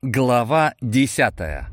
Глава десятая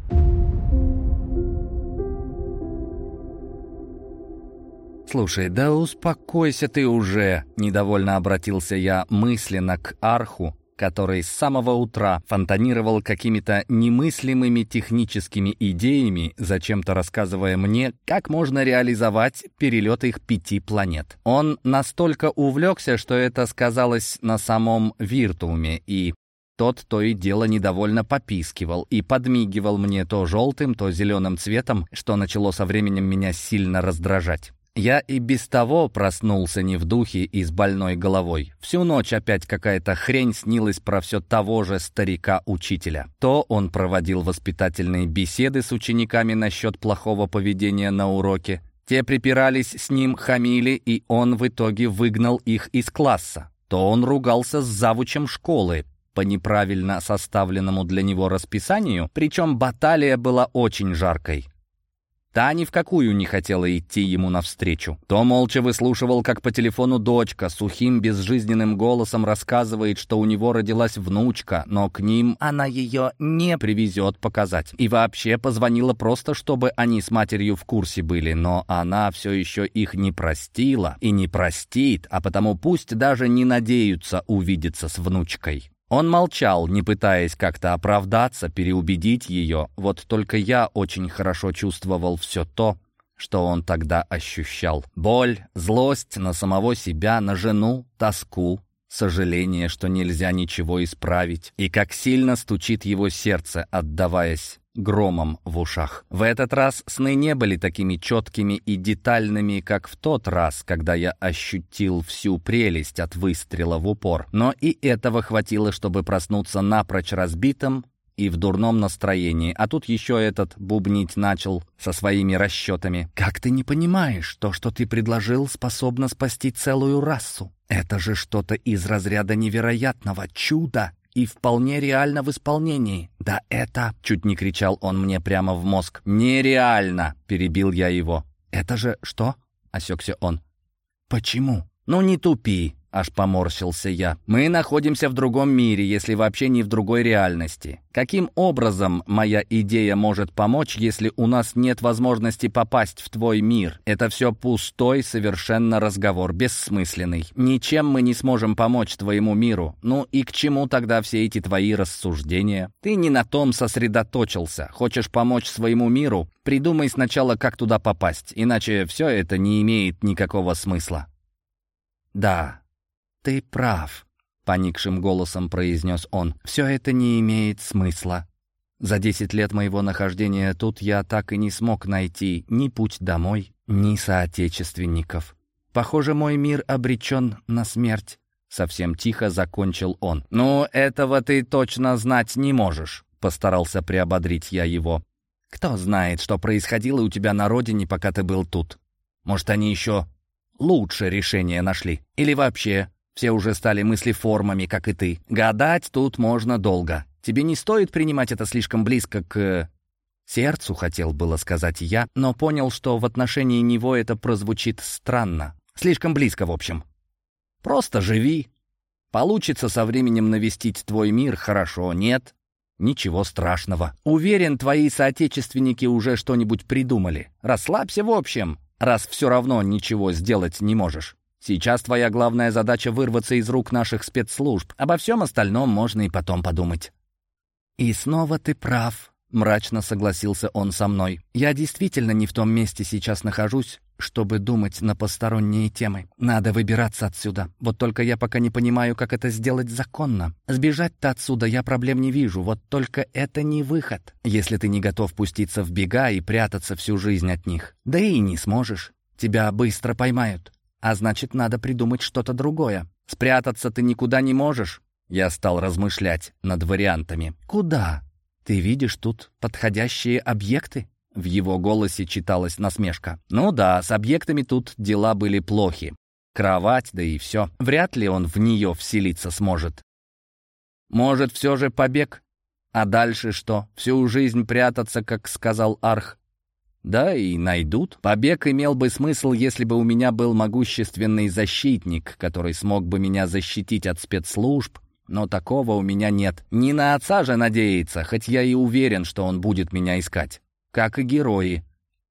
«Слушай, да успокойся ты уже!» — недовольно обратился я мысленно к Арху, который с самого утра фонтанировал какими-то немыслимыми техническими идеями, зачем-то рассказывая мне, как можно реализовать перелет их пяти планет. Он настолько увлекся, что это сказалось на самом Виртууме, и тот то и дело недовольно попискивал и подмигивал мне то желтым, то зеленым цветом, что начало со временем меня сильно раздражать. Я и без того проснулся не в духе и с больной головой. Всю ночь опять какая-то хрень снилась про все того же старика-учителя. То он проводил воспитательные беседы с учениками насчет плохого поведения на уроке. Те припирались с ним, хамили, и он в итоге выгнал их из класса. То он ругался с завучем школы, по неправильно составленному для него расписанию, причем баталия была очень жаркой. Та ни в какую не хотела идти ему навстречу. То молча выслушивал, как по телефону дочка сухим безжизненным голосом рассказывает, что у него родилась внучка, но к ним она ее не привезет показать. И вообще позвонила просто, чтобы они с матерью в курсе были, но она все еще их не простила и не простит, а потому пусть даже не надеются увидеться с внучкой. Он молчал, не пытаясь как-то оправдаться, переубедить ее. Вот только я очень хорошо чувствовал все то, что он тогда ощущал. Боль, злость на самого себя, на жену, тоску, сожаление, что нельзя ничего исправить, и как сильно стучит его сердце, отдаваясь громом в ушах. В этот раз сны не были такими четкими и детальными, как в тот раз, когда я ощутил всю прелесть от выстрела в упор. Но и этого хватило, чтобы проснуться напрочь разбитым и в дурном настроении. А тут еще этот бубнить начал со своими расчетами. «Как ты не понимаешь, то, что ты предложил, способно спасти целую расу? Это же что-то из разряда невероятного чуда!» И вполне реально в исполнении. Да это...» — чуть не кричал он мне прямо в мозг. «Нереально!» — перебил я его. «Это же что?» — осекся он. «Почему?» «Ну не тупи!» Аж поморщился я. «Мы находимся в другом мире, если вообще не в другой реальности. Каким образом моя идея может помочь, если у нас нет возможности попасть в твой мир? Это все пустой совершенно разговор, бессмысленный. Ничем мы не сможем помочь твоему миру. Ну и к чему тогда все эти твои рассуждения? Ты не на том сосредоточился. Хочешь помочь своему миру? Придумай сначала, как туда попасть, иначе все это не имеет никакого смысла». «Да, «Ты прав», — поникшим голосом произнес он. «Все это не имеет смысла. За десять лет моего нахождения тут я так и не смог найти ни путь домой, ни соотечественников. Похоже, мой мир обречен на смерть». Совсем тихо закончил он. «Ну, этого ты точно знать не можешь», — постарался приободрить я его. «Кто знает, что происходило у тебя на родине, пока ты был тут? Может, они еще лучше решение нашли? Или вообще все уже стали мыслеформами, как и ты. Гадать тут можно долго. Тебе не стоит принимать это слишком близко к... Сердцу хотел было сказать я, но понял, что в отношении него это прозвучит странно. Слишком близко, в общем. Просто живи. Получится со временем навестить твой мир, хорошо, нет? Ничего страшного. Уверен, твои соотечественники уже что-нибудь придумали. Расслабься в общем, раз все равно ничего сделать не можешь. Сейчас твоя главная задача вырваться из рук наших спецслужб. Обо всем остальном можно и потом подумать». «И снова ты прав», — мрачно согласился он со мной. «Я действительно не в том месте сейчас нахожусь, чтобы думать на посторонние темы. Надо выбираться отсюда. Вот только я пока не понимаю, как это сделать законно. Сбежать-то отсюда я проблем не вижу, вот только это не выход, если ты не готов пуститься в бега и прятаться всю жизнь от них. Да и не сможешь. Тебя быстро поймают. А значит, надо придумать что-то другое. Спрятаться ты никуда не можешь. Я стал размышлять над вариантами. Куда? Ты видишь тут подходящие объекты? В его голосе читалась насмешка. Ну да, с объектами тут дела были плохи. Кровать, да и все. Вряд ли он в нее вселиться сможет. Может, все же побег? А дальше что? Всю жизнь прятаться, как сказал Арх? Да, и найдут. Побег имел бы смысл, если бы у меня был могущественный защитник, который смог бы меня защитить от спецслужб, Но такого у меня нет. Не на отца же надеяться, хоть я и уверен, что он будет меня искать. Как и герои.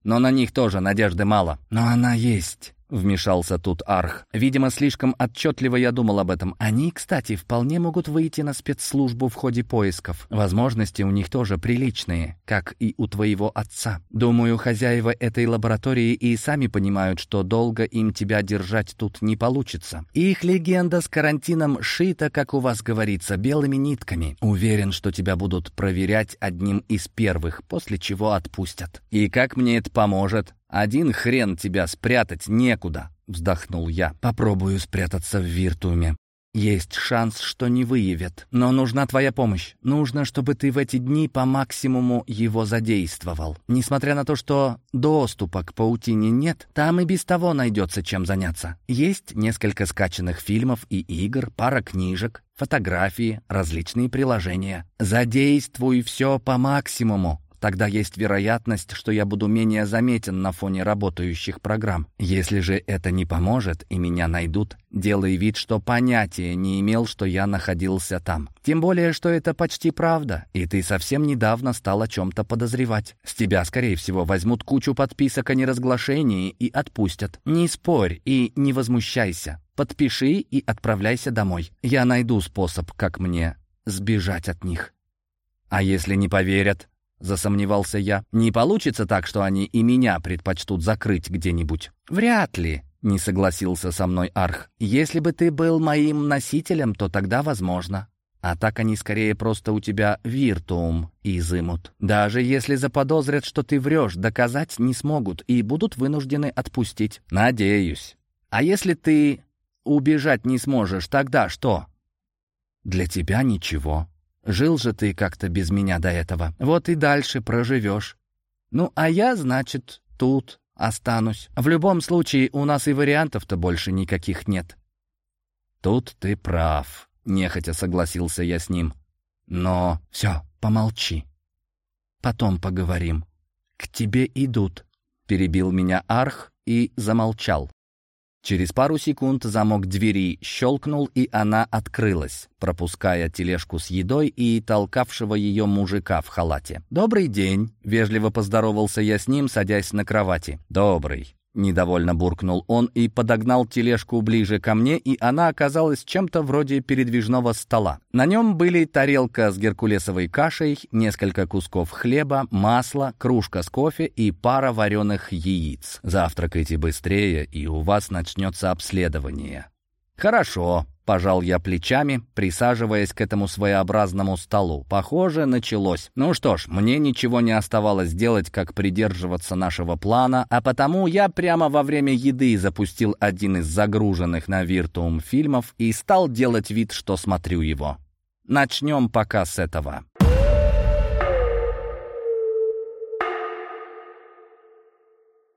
Но на них тоже надежды мало. Но она есть. Вмешался тут Арх. Видимо, слишком отчетливо я думал об этом. Они, кстати, вполне могут выйти на спецслужбу в ходе поисков. Возможности у них тоже приличные, как и у твоего отца. Думаю, хозяева этой лаборатории и сами понимают, что долго им тебя держать тут не получится. Их легенда с карантином шита, как у вас говорится, белыми нитками. Уверен, что тебя будут проверять одним из первых, после чего отпустят. И как мне это поможет? «Один хрен тебя спрятать некуда», — вздохнул я. «Попробую спрятаться в Виртуме. Есть шанс, что не выявят. Но нужна твоя помощь. Нужно, чтобы ты в эти дни по максимуму его задействовал. Несмотря на то, что доступа к паутине нет, там и без того найдется чем заняться. Есть несколько скачанных фильмов и игр, пара книжек, фотографии, различные приложения. Задействуй все по максимуму. Тогда есть вероятность, что я буду менее заметен на фоне работающих программ. Если же это не поможет и меня найдут, делай вид, что понятия не имел, что я находился там. Тем более, что это почти правда, и ты совсем недавно стал о чем-то подозревать. С тебя, скорее всего, возьмут кучу подписок о неразглашении и отпустят. Не спорь и не возмущайся. Подпиши и отправляйся домой. Я найду способ, как мне сбежать от них. А если не поверят? Засомневался я. «Не получится так, что они и меня предпочтут закрыть где-нибудь?» «Вряд ли», — не согласился со мной Арх. «Если бы ты был моим носителем, то тогда возможно. А так они скорее просто у тебя виртуум изымут. Даже если заподозрят, что ты врешь, доказать не смогут и будут вынуждены отпустить. Надеюсь. А если ты убежать не сможешь, тогда что?» «Для тебя ничего», Жил же ты как-то без меня до этого. Вот и дальше проживешь. Ну, а я, значит, тут останусь. В любом случае, у нас и вариантов-то больше никаких нет». «Тут ты прав», — нехотя согласился я с ним. «Но все, помолчи. Потом поговорим. К тебе идут», — перебил меня Арх и замолчал. Через пару секунд замок двери щелкнул, и она открылась, пропуская тележку с едой и толкавшего ее мужика в халате. «Добрый день!» — вежливо поздоровался я с ним, садясь на кровати. «Добрый!» Недовольно буркнул он и подогнал тележку ближе ко мне, и она оказалась чем-то вроде передвижного стола. На нем были тарелка с геркулесовой кашей, несколько кусков хлеба, масло, кружка с кофе и пара вареных яиц. «Завтракайте быстрее, и у вас начнется обследование». «Хорошо», Пожал я плечами, присаживаясь к этому своеобразному столу. Похоже, началось. Ну что ж, мне ничего не оставалось делать, как придерживаться нашего плана, а потому я прямо во время еды запустил один из загруженных на Виртуум фильмов и стал делать вид, что смотрю его. Начнем пока с этого.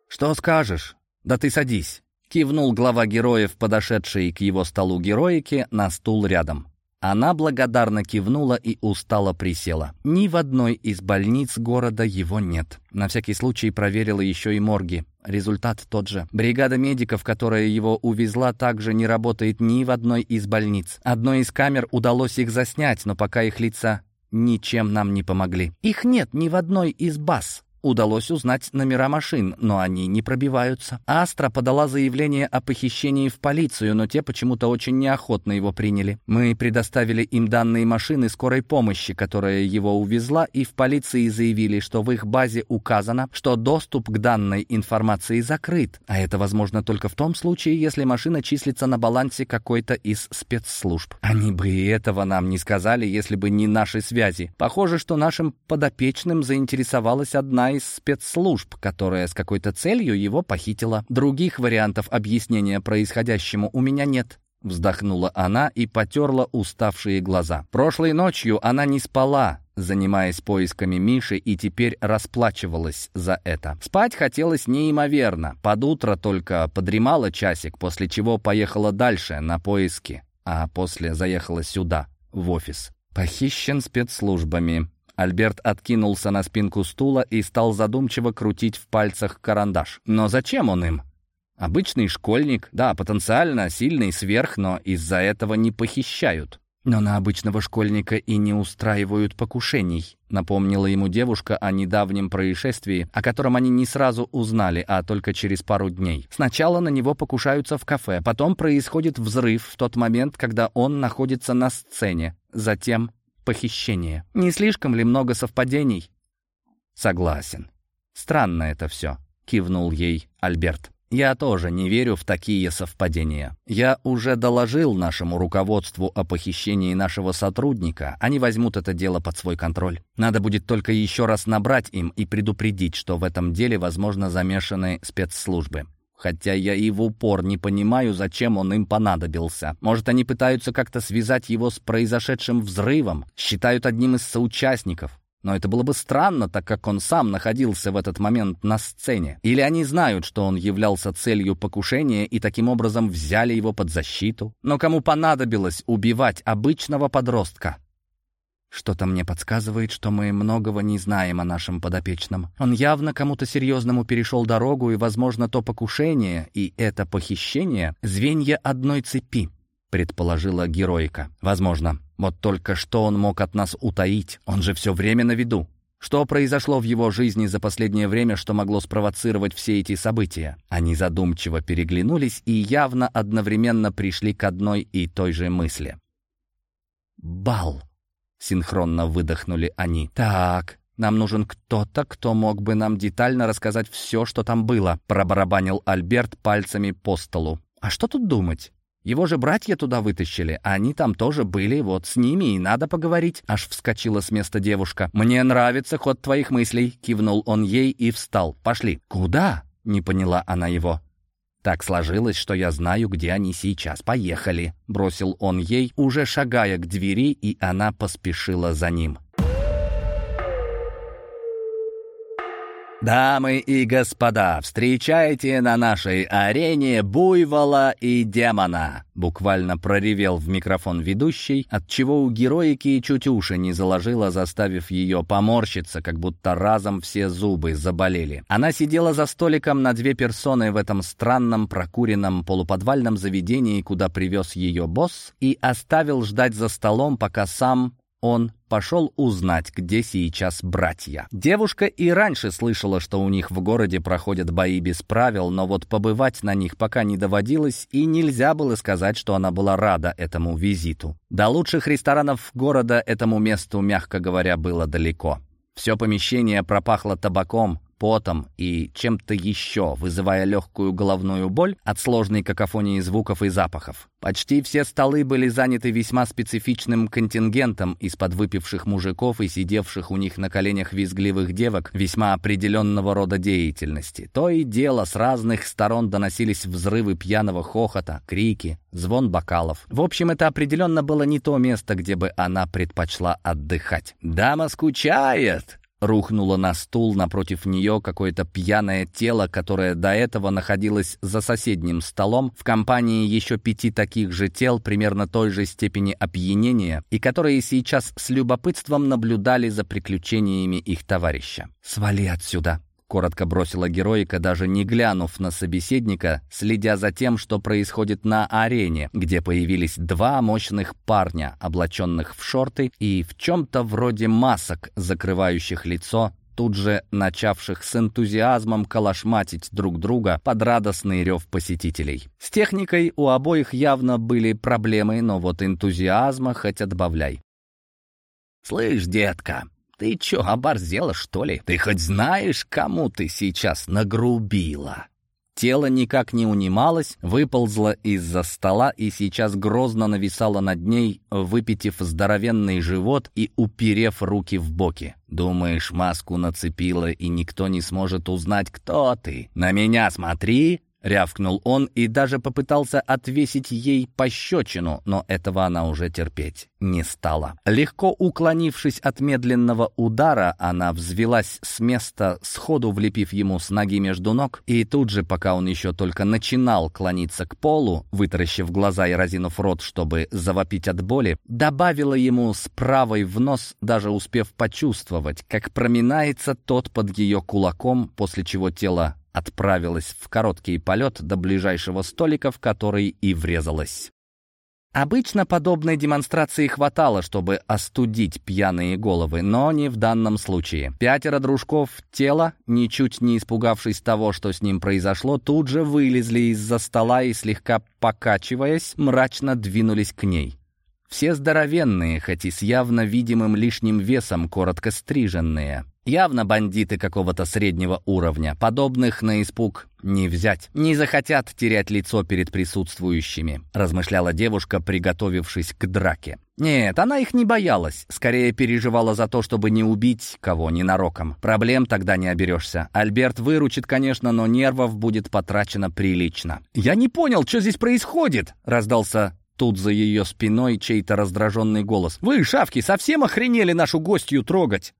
«Что скажешь? Да ты садись». Кивнул глава героев, подошедший к его столу героики, на стул рядом. Она благодарно кивнула и устало присела. Ни в одной из больниц города его нет. На всякий случай проверила еще и морги. Результат тот же. Бригада медиков, которая его увезла, также не работает ни в одной из больниц. Одной из камер удалось их заснять, но пока их лица ничем нам не помогли. Их нет ни в одной из баз. Удалось узнать номера машин, но они не пробиваются. Астра подала заявление о похищении в полицию, но те почему-то очень неохотно его приняли. Мы предоставили им данные машины скорой помощи, которая его увезла, и в полиции заявили, что в их базе указано, что доступ к данной информации закрыт. А это возможно только в том случае, если машина числится на балансе какой-то из спецслужб. Они бы и этого нам не сказали, если бы не наши связи. Похоже, что нашим подопечным заинтересовалась одна спецслужб, которая с какой-то целью его похитила. Других вариантов объяснения происходящему у меня нет. Вздохнула она и потерла уставшие глаза. Прошлой ночью она не спала, занимаясь поисками Миши, и теперь расплачивалась за это. Спать хотелось неимоверно. Под утро только подремала часик, после чего поехала дальше на поиски, а после заехала сюда, в офис. Похищен спецслужбами. Альберт откинулся на спинку стула и стал задумчиво крутить в пальцах карандаш. Но зачем он им? Обычный школьник, да, потенциально сильный сверх, но из-за этого не похищают. «Но на обычного школьника и не устраивают покушений», напомнила ему девушка о недавнем происшествии, о котором они не сразу узнали, а только через пару дней. Сначала на него покушаются в кафе, потом происходит взрыв в тот момент, когда он находится на сцене, затем похищение. Не слишком ли много совпадений? Согласен. Странно это все, кивнул ей Альберт. Я тоже не верю в такие совпадения. Я уже доложил нашему руководству о похищении нашего сотрудника. Они возьмут это дело под свой контроль. Надо будет только еще раз набрать им и предупредить, что в этом деле, возможно, замешаны спецслужбы. Хотя я и в упор не понимаю, зачем он им понадобился. Может, они пытаются как-то связать его с произошедшим взрывом, считают одним из соучастников. Но это было бы странно, так как он сам находился в этот момент на сцене. Или они знают, что он являлся целью покушения и таким образом взяли его под защиту. Но кому понадобилось убивать обычного подростка? Что-то мне подсказывает, что мы многого не знаем о нашем подопечном. Он явно кому-то серьезному перешел дорогу, и, возможно, то покушение и это похищение — звенья одной цепи, предположила героика. Возможно. Вот только что он мог от нас утаить? Он же все время на виду. Что произошло в его жизни за последнее время, что могло спровоцировать все эти события? Они задумчиво переглянулись и явно одновременно пришли к одной и той же мысли. «Бал!» — синхронно выдохнули они. «Так, нам нужен кто-то, кто мог бы нам детально рассказать все, что там было», — пробарабанил Альберт пальцами по столу. «А что тут думать? Его же братья туда вытащили, а они там тоже были, вот с ними и надо поговорить». Аж вскочила с места девушка. «Мне нравится ход твоих мыслей», — кивнул он ей и встал. «Пошли». «Куда?» — не поняла она его. «Так сложилось, что я знаю, где они сейчас. Поехали», — бросил он ей, уже шагая к двери, и она поспешила за ним. Дамы и господа, встречайте на нашей арене буйвола и демона!» Буквально проревел в микрофон ведущий, отчего у героики чуть уши не заложила, заставив ее поморщиться, как будто разом все зубы заболели. Она сидела за столиком на две персоны в этом странном прокуренном полуподвальном заведении, куда привез ее босс, и оставил ждать за столом, пока сам он пошел узнать, где сейчас братья. Девушка и раньше слышала, что у них в городе проходят бои без правил, но вот побывать на них пока не доводилось, и нельзя было сказать, что она была рада этому визиту. До лучших ресторанов города этому месту, мягко говоря, было далеко. Все помещение пропахло табаком, потом и чем-то еще, вызывая легкую головную боль от сложной какофонии звуков и запахов. Почти все столы были заняты весьма специфичным контингентом из подвыпивших мужиков и сидевших у них на коленях визгливых девок весьма определенного рода деятельности. То и дело с разных сторон доносились взрывы пьяного хохота, крики, звон бокалов. В общем, это определенно было не то место, где бы она предпочла отдыхать. «Дама скучает!» Рухнуло на стул напротив нее какое-то пьяное тело, которое до этого находилось за соседним столом в компании еще пяти таких же тел примерно той же степени опьянения и которые сейчас с любопытством наблюдали за приключениями их товарища. «Свали отсюда!» Коротко бросила героика, даже не глянув на собеседника, следя за тем, что происходит на арене, где появились два мощных парня, облаченных в шорты и в чем-то вроде масок, закрывающих лицо, тут же начавших с энтузиазмом калашматить друг друга под радостный рев посетителей. С техникой у обоих явно были проблемы, но вот энтузиазма хоть отбавляй. «Слышь, детка», «Ты чё, оборзела, что ли? Ты хоть знаешь, кому ты сейчас нагрубила?» Тело никак не унималось, выползло из-за стола и сейчас грозно нависало над ней, выпитив здоровенный живот и уперев руки в боки. «Думаешь, маску нацепила, и никто не сможет узнать, кто ты? На меня смотри!» Рявкнул он и даже попытался отвесить ей пощечину, но этого она уже терпеть не стала. Легко уклонившись от медленного удара, она взвелась с места, сходу влепив ему с ноги между ног, и тут же, пока он еще только начинал клониться к полу, вытаращив глаза и разинув рот, чтобы завопить от боли, добавила ему с правой в нос, даже успев почувствовать, как проминается тот под ее кулаком, после чего тело отправилась в короткий полет до ближайшего столика, в который и врезалась. Обычно подобной демонстрации хватало, чтобы остудить пьяные головы, но не в данном случае. Пятеро дружков тела, ничуть не испугавшись того, что с ним произошло, тут же вылезли из-за стола и, слегка покачиваясь, мрачно двинулись к ней. Все здоровенные, хоть и с явно видимым лишним весом, коротко стриженные. Явно бандиты какого-то среднего уровня. Подобных на испуг не взять. Не захотят терять лицо перед присутствующими, размышляла девушка, приготовившись к драке. Нет, она их не боялась. Скорее переживала за то, чтобы не убить кого ненароком. Проблем тогда не оберешься. Альберт выручит, конечно, но нервов будет потрачено прилично. «Я не понял, что здесь происходит?» — раздался Тут за ее спиной чей-то раздраженный голос. «Вы, шавки, совсем охренели нашу гостью трогать?»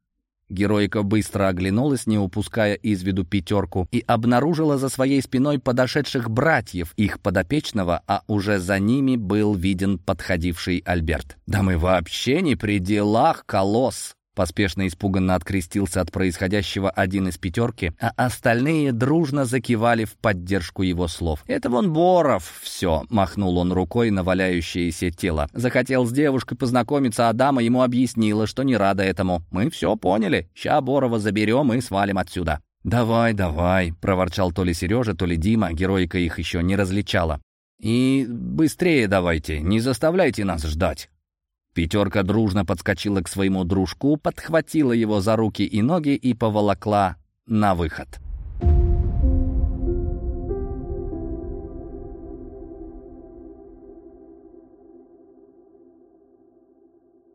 Героика быстро оглянулась, не упуская из виду пятерку, и обнаружила за своей спиной подошедших братьев, их подопечного, а уже за ними был виден подходивший Альберт. «Да мы вообще не при делах, колосс!» Поспешно испуганно открестился от происходящего один из пятерки, а остальные дружно закивали в поддержку его слов. «Это вон Боров все!» — махнул он рукой на валяющееся тело. Захотел с девушкой познакомиться, а дама ему объяснила, что не рада этому. «Мы все поняли. Ща Борова заберем и свалим отсюда». «Давай, давай», — проворчал то ли Сережа, то ли Дима, геройка их еще не различала. «И быстрее давайте, не заставляйте нас ждать». Пятерка дружно подскочила к своему дружку, подхватила его за руки и ноги и поволокла на выход.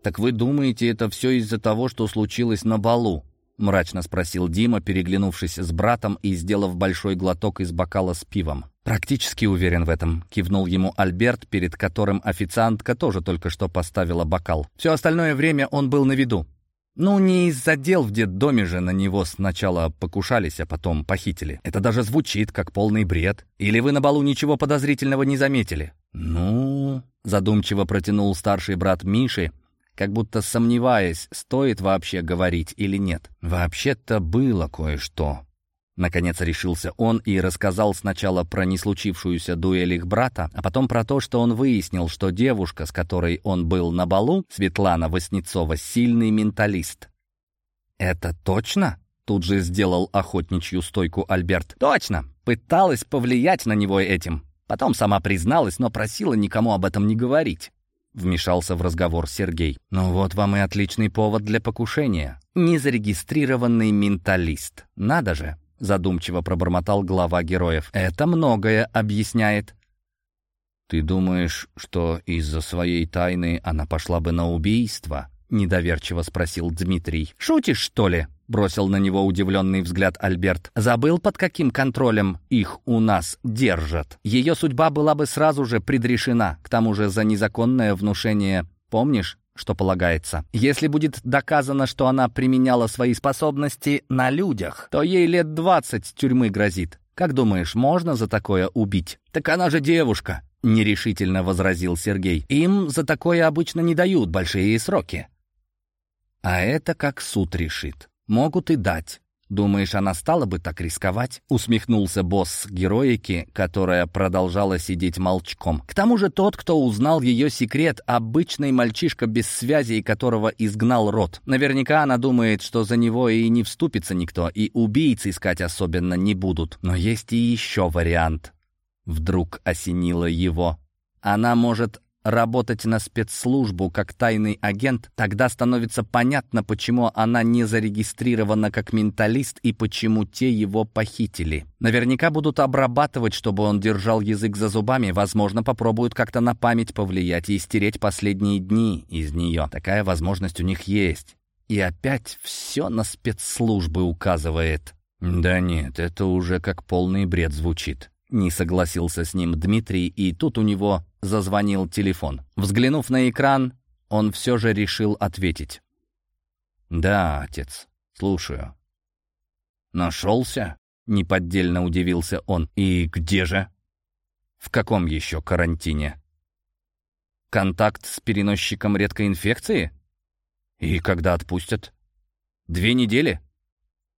«Так вы думаете, это все из-за того, что случилось на балу?» — мрачно спросил Дима, переглянувшись с братом и сделав большой глоток из бокала с пивом. «Практически уверен в этом», — кивнул ему Альберт, перед которым официантка тоже только что поставила бокал. Все остальное время он был на виду. Ну, не из-за дел в детдоме же на него сначала покушались, а потом похитили. Это даже звучит как полный бред. Или вы на балу ничего подозрительного не заметили? Ну, задумчиво протянул старший брат Миши, как будто сомневаясь, стоит вообще говорить или нет. Вообще-то было кое-что. Наконец решился он и рассказал сначала про неслучившуюся дуэль их брата, а потом про то, что он выяснил, что девушка, с которой он был на балу, Светлана Васнецова, сильный менталист. «Это точно?» — тут же сделал охотничью стойку Альберт. «Точно! Пыталась повлиять на него этим. Потом сама призналась, но просила никому об этом не говорить». Вмешался в разговор Сергей. «Ну вот вам и отличный повод для покушения. Незарегистрированный менталист. Надо же!» задумчиво пробормотал глава героев. «Это многое объясняет». «Ты думаешь, что из-за своей тайны она пошла бы на убийство?» — недоверчиво спросил Дмитрий. «Шутишь, что ли?» — бросил на него удивленный взгляд Альберт. «Забыл, под каким контролем их у нас держат? Ее судьба была бы сразу же предрешена, к тому же за незаконное внушение, помнишь, что полагается. Если будет доказано, что она применяла свои способности на людях, то ей лет двадцать тюрьмы грозит. Как думаешь, можно за такое убить? Так она же девушка, нерешительно возразил Сергей. Им за такое обычно не дают большие сроки. А это как суд решит. Могут и дать. «Думаешь, она стала бы так рисковать?» — усмехнулся босс героики, которая продолжала сидеть молчком. К тому же тот, кто узнал ее секрет, обычный мальчишка без связи, которого изгнал род. Наверняка она думает, что за него и не вступится никто, и убийц искать особенно не будут. Но есть и еще вариант. Вдруг осенило его. Она может работать на спецслужбу как тайный агент, тогда становится понятно, почему она не зарегистрирована как менталист и почему те его похитили. Наверняка будут обрабатывать, чтобы он держал язык за зубами, возможно, попробуют как-то на память повлиять и стереть последние дни из нее. Такая возможность у них есть. И опять все на спецслужбы указывает. Да нет, это уже как полный бред звучит. Не согласился с ним Дмитрий, и тут у него зазвонил телефон. Взглянув на экран, он все же решил ответить. «Да, отец, слушаю». «Нашелся?» — неподдельно удивился он. «И где же?» «В каком еще карантине?» «Контакт с переносчиком редкой инфекции?» «И когда отпустят?» «Две недели?»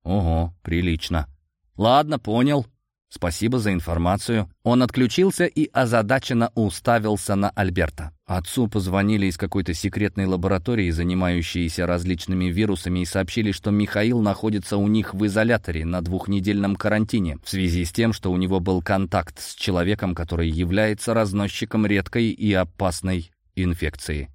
«Ого, прилично. Ладно, понял. Спасибо за информацию. Он отключился и озадаченно уставился на Альберта. Отцу позвонили из какой-то секретной лаборатории, занимающейся различными вирусами, и сообщили, что Михаил находится у них в изоляторе на двухнедельном карантине в связи с тем, что у него был контакт с человеком, который является разносчиком редкой и опасной инфекции.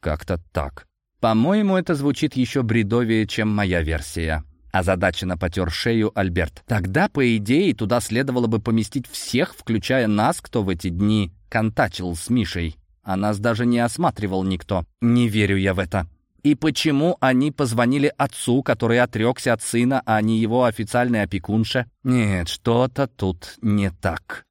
Как-то так. По-моему, это звучит еще бредовее, чем моя версия. Озадаченно потер шею Альберт. Тогда, по идее, туда следовало бы поместить всех, включая нас, кто в эти дни контачил с Мишей. А нас даже не осматривал никто. Не верю я в это. И почему они позвонили отцу, который отрекся от сына, а не его официальной опекунше? Нет, что-то тут не так.